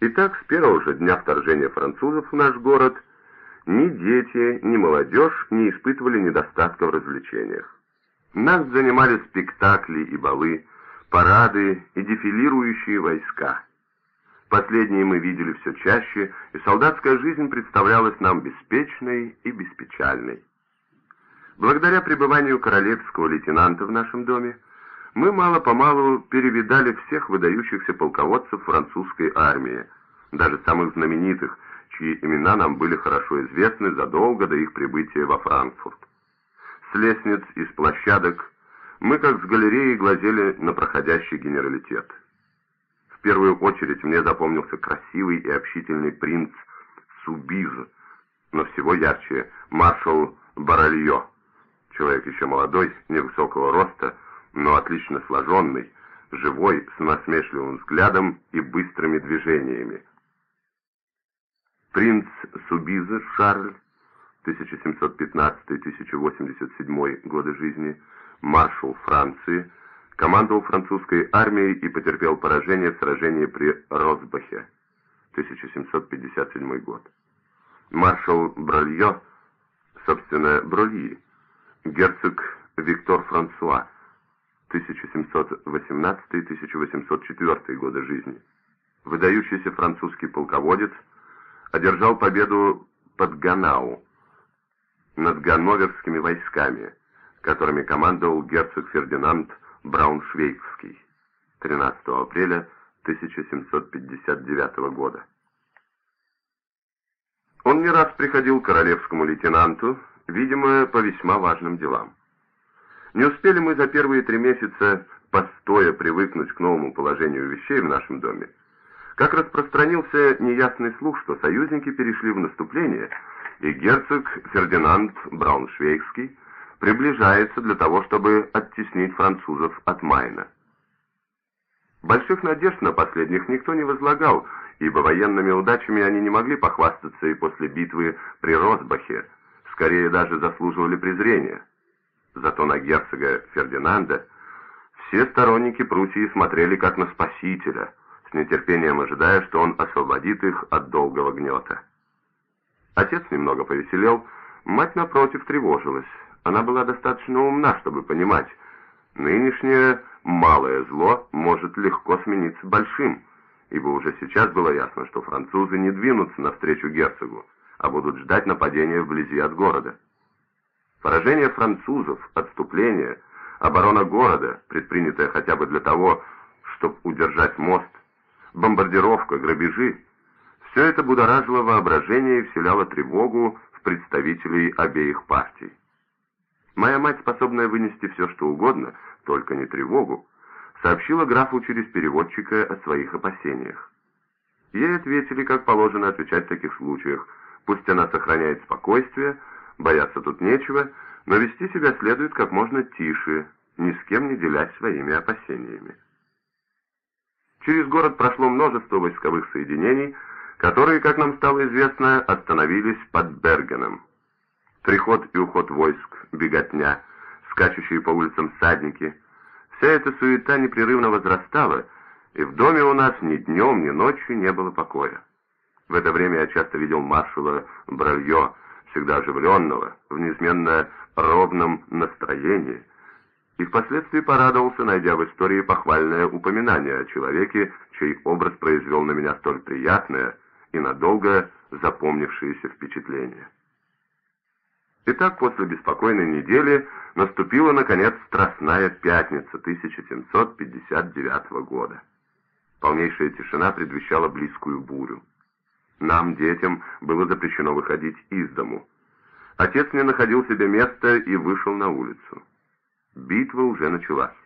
Итак, с первого же дня вторжения французов в наш город ни дети, ни молодежь не испытывали недостатка в развлечениях. Нас занимали спектакли и балы, парады и дефилирующие войска. Последние мы видели все чаще, и солдатская жизнь представлялась нам беспечной и беспечальной. Благодаря пребыванию королевского лейтенанта в нашем доме, мы мало-помалу перевидали всех выдающихся полководцев французской армии, даже самых знаменитых, чьи имена нам были хорошо известны задолго до их прибытия во Франкфурт. С лестниц и с площадок мы, как с галереи, глазели на проходящий генералитет. В первую очередь мне запомнился красивый и общительный принц Субиз, но всего ярче маршал Баральо, человек еще молодой, невысокого роста, но отлично сложенный, живой, с насмешливым взглядом и быстрыми движениями. Принц Субиза Шарль, 1715-1087 годы жизни, маршал Франции, командовал французской армией и потерпел поражение в сражении при Росбахе, 1757 год. Маршал Бролье, собственно, Брольи, герцог Виктор Франсуа, 1718-1804 годы жизни. Выдающийся французский полководец, одержал победу под Ганау над ганноверскими войсками, которыми командовал герцог Фердинанд Брауншвейгский 13 апреля 1759 года. Он не раз приходил королевскому лейтенанту, видимо, по весьма важным делам. Не успели мы за первые три месяца постоя привыкнуть к новому положению вещей в нашем доме, как распространился неясный слух, что союзники перешли в наступление, и герцог Фердинанд Брауншвейгский приближается для того, чтобы оттеснить французов от Майна. Больших надежд на последних никто не возлагал, ибо военными удачами они не могли похвастаться и после битвы при Росбахе, скорее даже заслуживали презрения. Зато на герцога Фердинанда все сторонники Пруссии смотрели как на спасителя, с нетерпением ожидая, что он освободит их от долгого гнета. Отец немного повеселел, мать, напротив, тревожилась. Она была достаточно умна, чтобы понимать, нынешнее малое зло может легко смениться большим, ибо уже сейчас было ясно, что французы не двинутся навстречу герцогу, а будут ждать нападения вблизи от города. Поражение французов, отступление, оборона города, предпринятая хотя бы для того, чтобы удержать мост, бомбардировка, грабежи – все это будоражило воображение и вселяло тревогу в представителей обеих партий. Моя мать, способная вынести все, что угодно, только не тревогу, сообщила графу через переводчика о своих опасениях. Ей ответили, как положено отвечать в таких случаях, пусть она сохраняет спокойствие, бояться тут нечего, но вести себя следует как можно тише, ни с кем не делясь своими опасениями. Через город прошло множество войсковых соединений, которые, как нам стало известно, остановились под Бергеном. Приход и уход войск, беготня, скачущие по улицам всадники — вся эта суета непрерывно возрастала, и в доме у нас ни днем, ни ночью не было покоя. В это время я часто видел маршала Бравье, всегда оживленного, в неизменно ровном настроении — и впоследствии порадовался, найдя в истории похвальное упоминание о человеке, чей образ произвел на меня столь приятное и надолго запомнившееся впечатление. Итак, после беспокойной недели наступила, наконец, Страстная Пятница 1759 года. Полнейшая тишина предвещала близкую бурю. Нам, детям, было запрещено выходить из дому. Отец не находил себе места и вышел на улицу. Битва уже началась.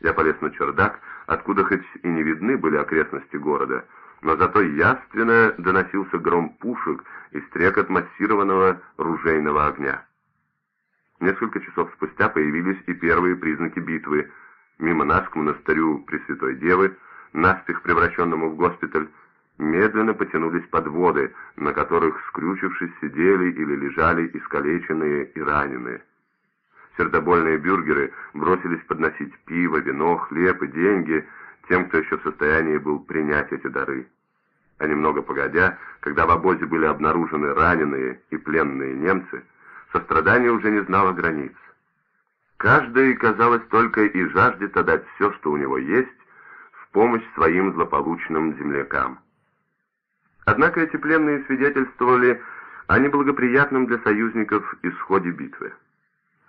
Я полез на чердак, откуда хоть и не видны были окрестности города, но зато яственно доносился гром пушек и стрекот массированного ружейного огня. Несколько часов спустя появились и первые признаки битвы. Мимо нас к монастырю Пресвятой Девы, наспех превращенному в госпиталь, медленно потянулись подводы, на которых, скрючившись, сидели или лежали искалеченные и раненые. Сердобольные бюргеры бросились подносить пиво, вино, хлеб и деньги тем, кто еще в состоянии был принять эти дары. а немного погодя, когда в обозе были обнаружены раненые и пленные немцы, сострадание уже не знало границ. Каждый, казалось, только и жаждет отдать все, что у него есть, в помощь своим злополучным землякам. Однако эти пленные свидетельствовали о неблагоприятном для союзников исходе битвы.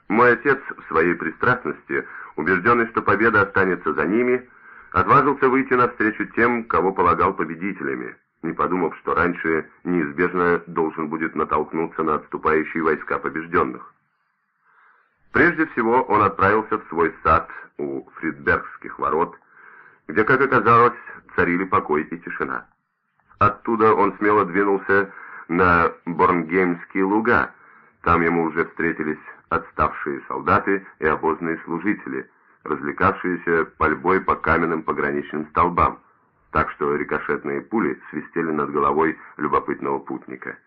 Мой отец в своей пристрастности, убежденный, что победа останется за ними, отважился выйти навстречу тем, кого полагал победителями, не подумав, что раньше неизбежно должен будет натолкнуться на отступающие войска побежденных. Прежде всего он отправился в свой сад у Фридбергских ворот, где, как оказалось, царили покой и тишина. Оттуда он смело двинулся на Борнгеймские луга, там ему уже встретились отставшие солдаты и обозные служители, развлекавшиеся пальбой по каменным пограничным столбам, так что рикошетные пули свистели над головой любопытного путника.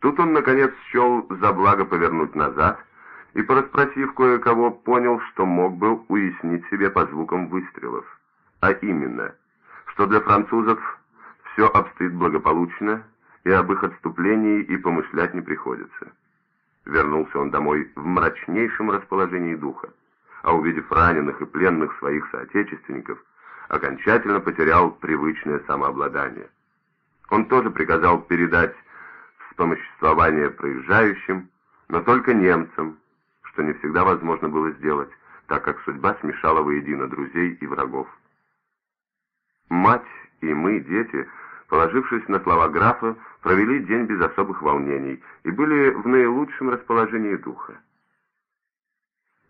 Тут он, наконец, счел за благо повернуть назад и, порасспросив кое-кого, понял, что мог бы уяснить себе по звукам выстрелов. А именно, что для французов все обстоит благополучно, и об их отступлении и помышлять не приходится. Вернулся он домой в мрачнейшем расположении духа, а увидев раненых и пленных своих соотечественников, окончательно потерял привычное самообладание. Он тоже приказал передать вспомоществование проезжающим, но только немцам, что не всегда возможно было сделать, так как судьба смешала воедино друзей и врагов. Мать и мы, дети, положившись на слова графа, провели день без особых волнений и были в наилучшем расположении духа.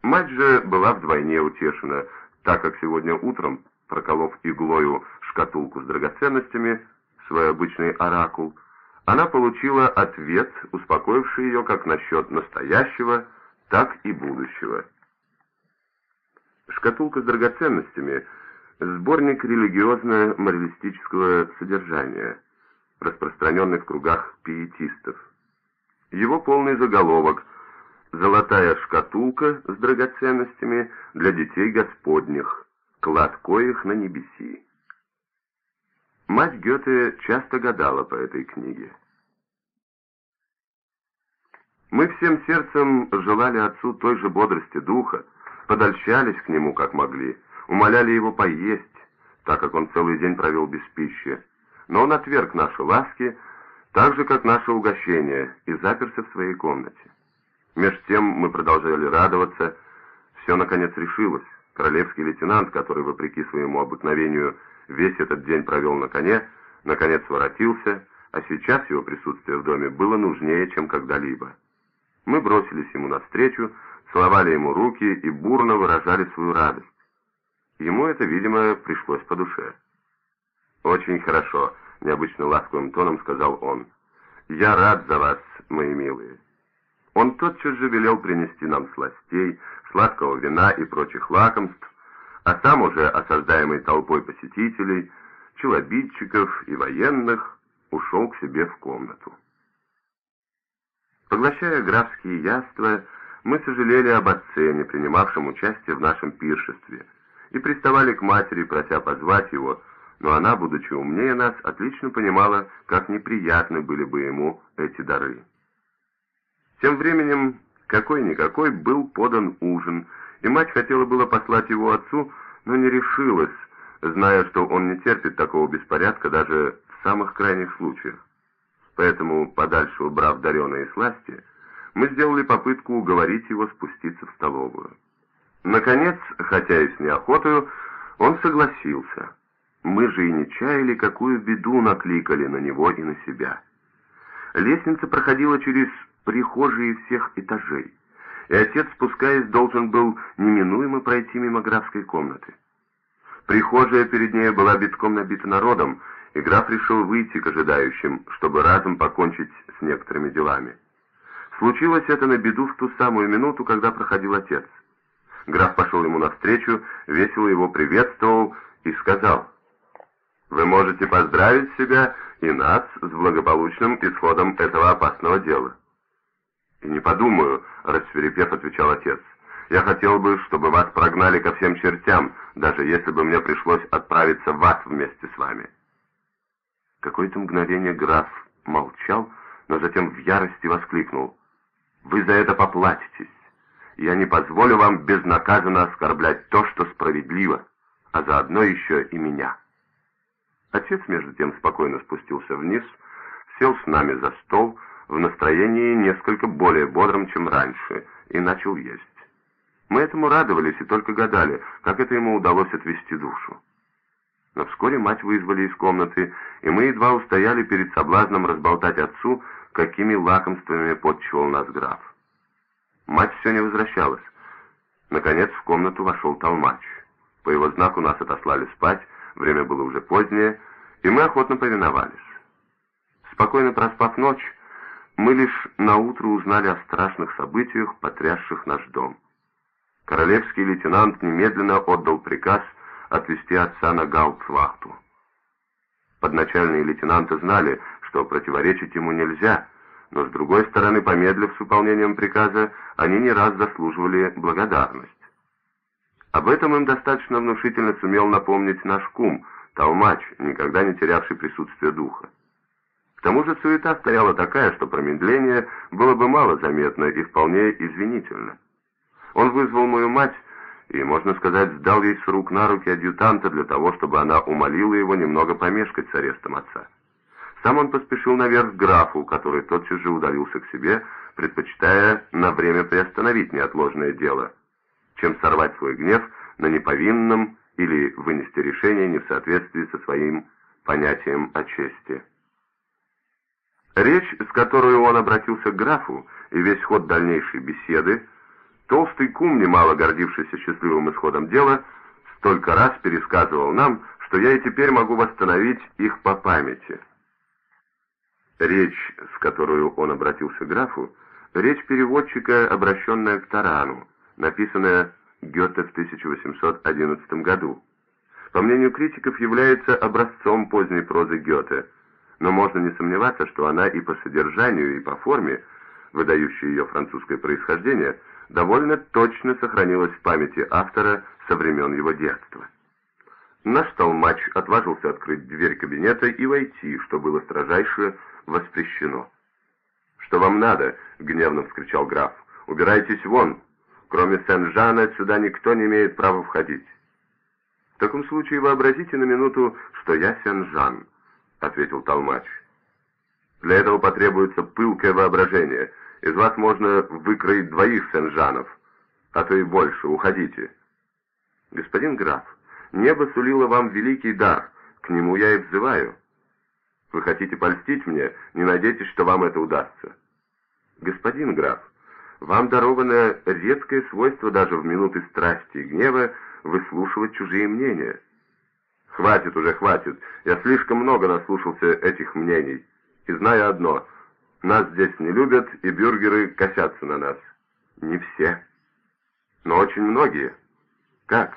Мать же была вдвойне утешена, так как сегодня утром, проколов иглою шкатулку с драгоценностями, свой обычный оракул, она получила ответ, успокоивший ее как насчет настоящего, так и будущего. Шкатулка с драгоценностями — сборник религиозно-моралистического содержания — распространенный в кругах пиетистов. Его полный заголовок «Золотая шкатулка с драгоценностями для детей Господних, клад коих на небеси». Мать Гёте часто гадала по этой книге. Мы всем сердцем желали отцу той же бодрости духа, подольщались к нему как могли, умоляли его поесть, так как он целый день провел без пищи, но он отверг наши ласки, так же, как наше угощение, и заперся в своей комнате. Меж тем мы продолжали радоваться. Все, наконец, решилось. Королевский лейтенант, который, вопреки своему обыкновению, весь этот день провел на коне, наконец воротился, а сейчас его присутствие в доме было нужнее, чем когда-либо. Мы бросились ему навстречу, целовали ему руки и бурно выражали свою радость. Ему это, видимо, пришлось по душе. «Очень хорошо», — необычно ласковым тоном сказал он. «Я рад за вас, мои милые». Он тотчас же велел принести нам сластей, сладкого вина и прочих лакомств, а сам уже осаждаемый толпой посетителей, челобитчиков и военных, ушел к себе в комнату. Поглощая графские яства, мы сожалели об отце, не принимавшем участие в нашем пиршестве, и приставали к матери, прося позвать его, но она, будучи умнее нас, отлично понимала, как неприятны были бы ему эти дары. Тем временем, какой-никакой, был подан ужин, и мать хотела было послать его отцу, но не решилась, зная, что он не терпит такого беспорядка даже в самых крайних случаях. Поэтому, подальше убрав дареные сласти, мы сделали попытку уговорить его спуститься в столовую. Наконец, хотя и с неохотою, он согласился. Мы же и не чаяли, какую беду накликали на него и на себя. Лестница проходила через прихожие всех этажей, и отец, спускаясь, должен был неминуемо пройти мимо графской комнаты. Прихожая перед ней была битком набита народом, и граф решил выйти к ожидающим, чтобы разом покончить с некоторыми делами. Случилось это на беду в ту самую минуту, когда проходил отец. Граф пошел ему навстречу, весело его приветствовал и сказал — вы можете поздравить себя и нас с благополучным исходом этого опасного дела». «И не подумаю», — рассверепев, отвечал отец. «Я хотел бы, чтобы вас прогнали ко всем чертям, даже если бы мне пришлось отправиться в ад вместе с вами». Какое-то мгновение граф молчал, но затем в ярости воскликнул. «Вы за это поплатитесь! Я не позволю вам безнаказанно оскорблять то, что справедливо, а заодно еще и меня». Отец, между тем, спокойно спустился вниз, сел с нами за стол, в настроении несколько более бодром, чем раньше, и начал есть. Мы этому радовались и только гадали, как это ему удалось отвести душу. Но вскоре мать вызвали из комнаты, и мы едва устояли перед соблазном разболтать отцу, какими лакомствами подчивал нас граф. Мать все не возвращалась. Наконец в комнату вошел толмач. По его знаку нас отослали спать, время было уже позднее, и мы охотно повиновались. Спокойно проспав ночь, мы лишь наутро узнали о страшных событиях, потрясших наш дом. Королевский лейтенант немедленно отдал приказ отвезти отца на гауптвахту. Подначальные лейтенанты знали, что противоречить ему нельзя, но с другой стороны, помедлив с выполнением приказа, они не раз заслуживали благодарность. Об этом им достаточно внушительно сумел напомнить наш кум, Толмач, никогда не терявший присутствие духа. К тому же суета стояла такая, что промедление было бы мало заметно и вполне извинительно. Он вызвал мою мать и, можно сказать, сдал ей с рук на руки адъютанта для того, чтобы она умолила его немного помешкать с арестом отца. Сам он поспешил наверх к графу, который тотчас же удалился к себе, предпочитая на время приостановить неотложное дело, чем сорвать свой гнев на неповинном или вынести решение не в соответствии со своим понятием о чести. Речь, с которой он обратился к графу, и весь ход дальнейшей беседы – Толстый кум, немало гордившийся счастливым исходом дела, столько раз пересказывал нам, что я и теперь могу восстановить их по памяти. Речь, с которой он обратился к графу, речь переводчика, обращенная к Тарану, написанная Гёте в 1811 году. По мнению критиков, является образцом поздней прозы Гёте, но можно не сомневаться, что она и по содержанию, и по форме, выдающей ее французское происхождение – довольно точно сохранилось в памяти автора со времен его детства. Наш толмач отважился открыть дверь кабинета и войти, что было строжайше воспрещено. «Что вам надо?» — гневно вскричал граф. «Убирайтесь вон! Кроме Сен-Жана сюда никто не имеет права входить». «В таком случае вообразите на минуту, что я Сен-Жан», — ответил толмач. «Для этого потребуется пылкое воображение — из вас можно выкроить двоих сенжанов, а то и больше. Уходите. Господин граф, небо сулило вам великий дар, к нему я и взываю. Вы хотите польстить мне, не надейтесь, что вам это удастся. Господин граф, вам даровано редкое свойство даже в минуты страсти и гнева выслушивать чужие мнения. Хватит уже, хватит. Я слишком много наслушался этих мнений. И знаю одно — нас здесь не любят, и бюргеры косятся на нас. Не все. Но очень многие. Как?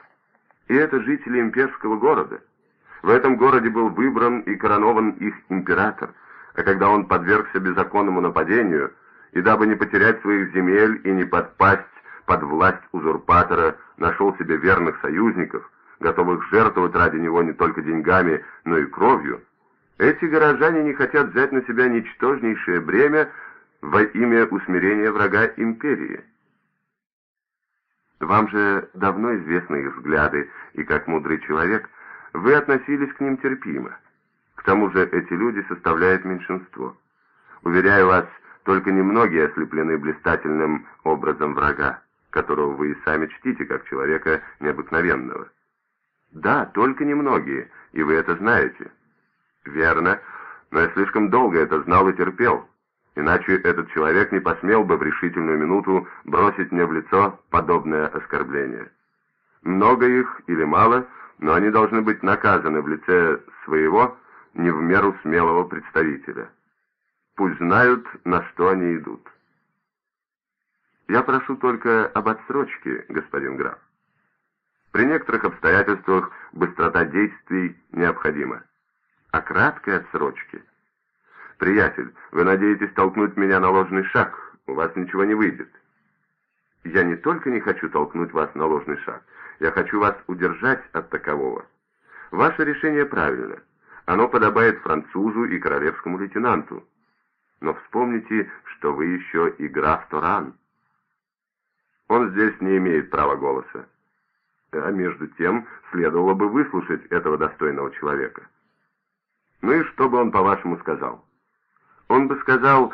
И это жители имперского города. В этом городе был выбран и коронован их император, а когда он подвергся беззаконному нападению, и дабы не потерять своих земель и не подпасть под власть узурпатора, нашел себе верных союзников, готовых жертвовать ради него не только деньгами, но и кровью, эти горожане не хотят взять на себя ничтожнейшее бремя во имя усмирения врага империи. Вам же давно известны их взгляды, и как мудрый человек, вы относились к ним терпимо. К тому же эти люди составляют меньшинство. Уверяю вас, только немногие ослеплены блистательным образом врага, которого вы и сами чтите как человека необыкновенного. Да, только немногие, и вы это знаете. «Верно, но я слишком долго это знал и терпел, иначе этот человек не посмел бы в решительную минуту бросить мне в лицо подобное оскорбление. Много их или мало, но они должны быть наказаны в лице своего, не в меру смелого представителя. Пусть знают, на что они идут. Я прошу только об отсрочке, господин граф. При некоторых обстоятельствах быстрота действий необходима о краткой отсрочке. «Приятель, вы надеетесь толкнуть меня на ложный шаг, у вас ничего не выйдет». «Я не только не хочу толкнуть вас на ложный шаг, я хочу вас удержать от такового. Ваше решение правильно. Оно подобает французу и королевскому лейтенанту. Но вспомните, что вы еще и граф Торан. Он здесь не имеет права голоса. А между тем, следовало бы выслушать этого достойного человека. Ну и что бы он, по-вашему, сказал? Он бы сказал,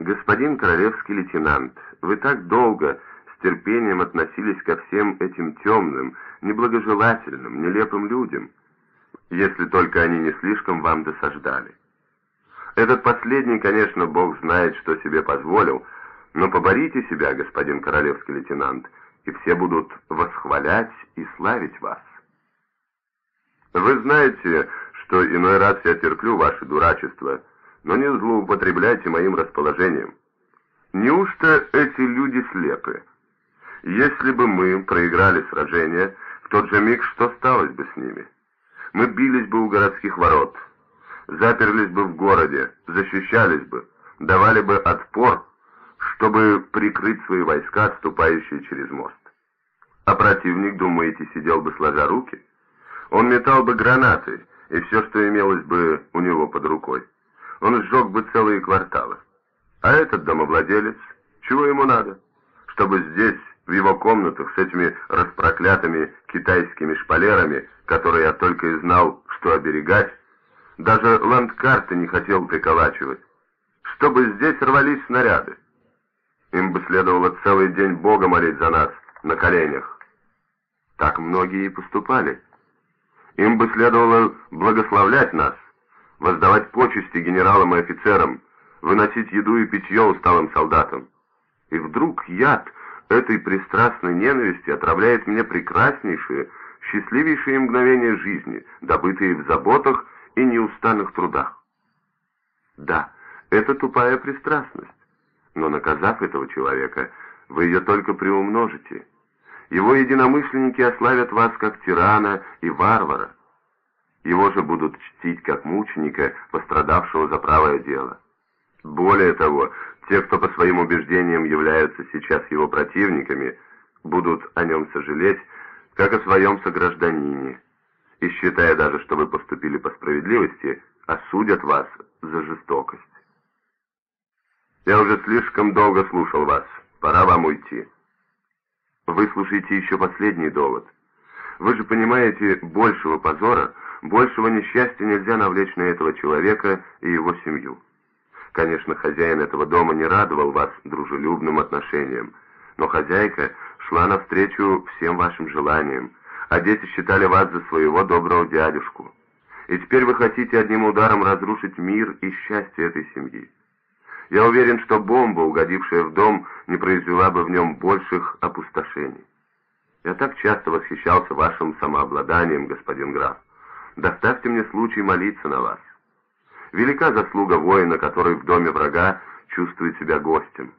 господин королевский лейтенант, вы так долго терпением относились ко всем этим темным, неблагожелательным, нелепым людям, если только они не слишком вам досаждали. Этот последний, конечно, Бог знает, что себе позволил, но поборите себя, господин королевский лейтенант, и все будут восхвалять и славить вас. Вы знаете, что иной раз я терплю ваше дурачество, но не злоупотребляйте моим расположением. Неужто эти люди слепы? Если бы мы проиграли сражение, в тот же миг что сталось бы с ними? Мы бились бы у городских ворот, заперлись бы в городе, защищались бы, давали бы отпор, чтобы прикрыть свои войска, отступающие через мост. А противник, думаете, сидел бы сложа руки? Он метал бы гранаты и все, что имелось бы у него под рукой. Он сжег бы целые кварталы. А этот домовладелец, чего ему надо? Чтобы здесь, в его комнатах, с этими распроклятыми китайскими шпалерами, которые я только и знал, что оберегать, даже ландкарты не хотел приколачивать. Чтобы здесь рвались снаряды. Им бы следовало целый день Бога молить за нас на коленях. Так многие и поступали. Им бы следовало благословлять нас, воздавать почести генералам и офицерам, выносить еду и питье усталым солдатам. И вдруг яд этой пристрастной ненависти отравляет мне прекраснейшие, счастливейшие мгновения жизни, добытые в заботах и неустанных трудах. Да, это тупая пристрастность, но наказав этого человека, вы ее только приумножите. Его единомышленники ославят вас как тирана и варвара. Его же будут чтить как мученика, пострадавшего за правое дело. Более того, те, кто по своим убеждениям являются сейчас его противниками, будут о нем сожалеть, как о своем согражданине, и, считая даже, что вы поступили по справедливости, осудят вас за жестокость. Я уже слишком долго слушал вас, пора вам уйти. Выслушайте еще последний довод. Вы же понимаете, большего позора, большего несчастья нельзя навлечь на этого человека и его семью. Конечно, хозяин этого дома не радовал вас дружелюбным отношением, но хозяйка шла навстречу всем вашим желаниям, а дети считали вас за своего доброго дядюшку. И теперь вы хотите одним ударом разрушить мир и счастье этой семьи. Я уверен, что бомба, угодившая в дом, не произвела бы в нем больших опустошений. Я так часто восхищался вашим самообладанием, господин граф. Доставьте мне случай молиться на вас. Велика заслуга воина, который в доме врага чувствует себя гостем.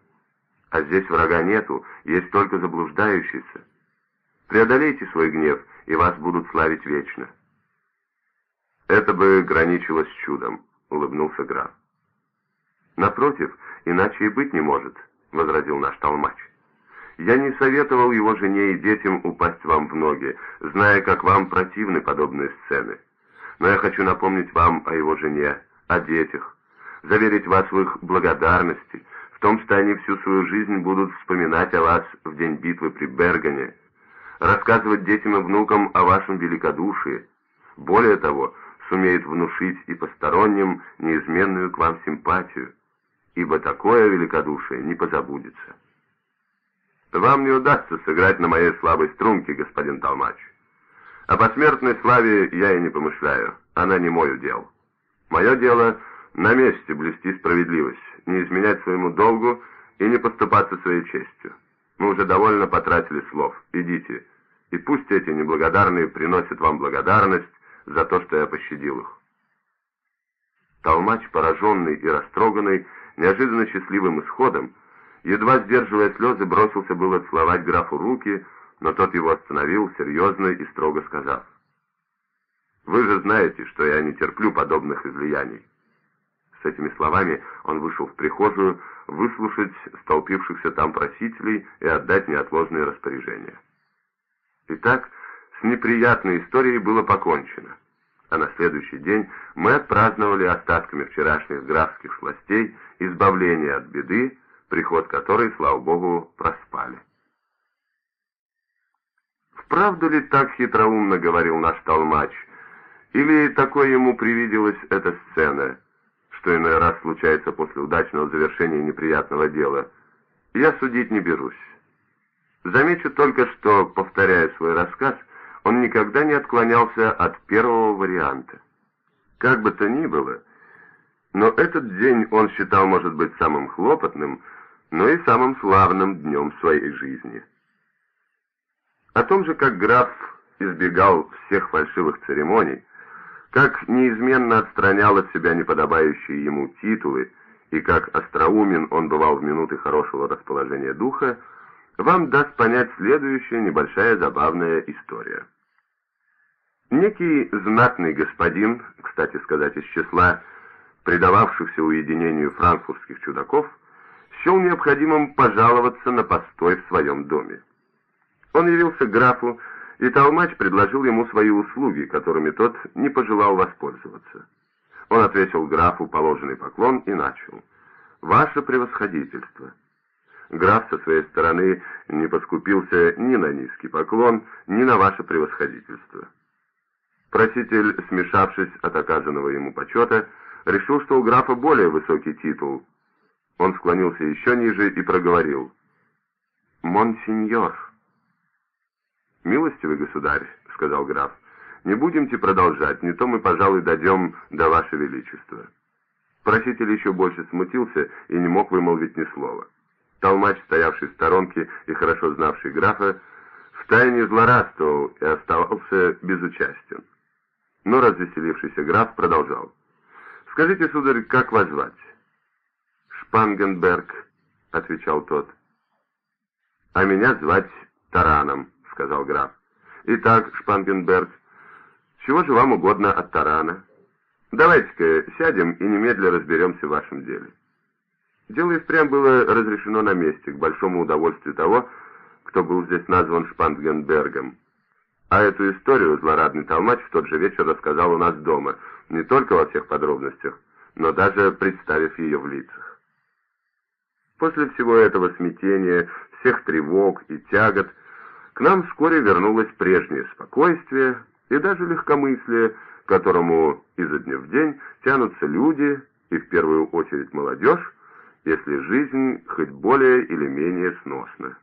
А здесь врага нету, есть только заблуждающийся. Преодолейте свой гнев, и вас будут славить вечно. Это бы граничило с чудом, улыбнулся граф. Напротив, иначе и быть не может, возразил наш толмач. Я не советовал его жене и детям упасть вам в ноги, зная, как вам противны подобные сцены. Но я хочу напомнить вам о его жене, о детях, заверить вас в их благодарности, в том, что они всю свою жизнь будут вспоминать о вас в день битвы при Бергане, рассказывать детям и внукам о вашем великодушии. Более того, сумеет внушить и посторонним неизменную к вам симпатию, ибо такое великодушие не позабудется. Вам не удастся сыграть на моей слабой струнке, господин Толмач. О посмертной славе я и не помышляю, она не мое дело. Мое дело на месте блюсти справедливость, не изменять своему долгу и не поступаться своей честью. Мы уже довольно потратили слов. Идите, и пусть эти неблагодарные приносят вам благодарность за то, что я пощадил их. Толмач, пораженный и растроганный, неожиданно счастливым исходом, едва сдерживая слезы, бросился было целовать графу руки, но тот его остановил, серьезно и строго сказав. «Вы же знаете, что я не терплю подобных излияний». С этими словами он вышел в прихожую выслушать столпившихся там просителей и отдать неотложные распоряжения. Итак, с неприятной историей было покончено. а на следующий день мы отпраздновали остатками вчерашних графских сластей избавление от беды, приход которой, слава богу, проспали. Вправду ли так хитроумно говорил наш толмач, или такой ему привиделась эта сцена, что иной раз случается после удачного завершения неприятного дела, я судить не берусь. Замечу только, что, повторяя свой рассказ, он никогда не отклонялся от первого варианта. Как бы то ни было, но этот день он считал, может быть, самым хлопотным, но и самым славным днем своей жизни. О том же, как граф избегал всех фальшивых церемоний, как неизменно отстранял от себя неподобающие ему титулы, и как остроумен он бывал в минуты хорошего расположения духа, вам даст понять следующая небольшая забавная история. Некий знатный господин, кстати сказать, из числа предававшихся уединению франкфуртских чудаков, счел необходимым пожаловаться на постой в своем доме. Он явился графу, и толмач предложил ему свои услуги, которыми тот не пожелал воспользоваться. Он ответил графу положенный поклон и начал. «Ваше превосходительство». Граф со своей стороны не поскупился ни на низкий поклон, ни на ваше превосходительство. Проситель, смешавшись от оказанного ему почета, решил, что у графа более высокий титул. Он склонился еще ниже и проговорил. «Монсеньор». «Милостивый государь», — сказал граф, — «не будемте продолжать, не то мы, пожалуй, дойдем до ваше величества». Проситель еще больше смутился и не мог вымолвить ни слова. Толмач, стоявший в сторонке и хорошо знавший графа, втайне злорадствовал и оставался безучастен. Но развеселившийся граф продолжал. «Скажите, сударь, как вас звать?» «Шпангенберг», — отвечал тот. «А меня звать Тараном», — сказал граф. «Итак, Шпангенберг, чего же вам угодно от Тарана? Давайте-ка сядем и немедля разберемся в вашем деле». Дело и впрямь было разрешено на месте, к большому удовольствию того, кто был здесь назван Шпангенбергом. А эту историю злорадный толмач в тот же вечер рассказал у нас дома, не только во всех подробностях, но даже представив ее в лицах. После всего этого смятения, всех тревог и тягот, к нам вскоре вернулось прежнее спокойствие и даже легкомыслие, которому изо дня в день тянутся люди, и в первую очередь молодежь, если жизнь хоть более или менее сносна.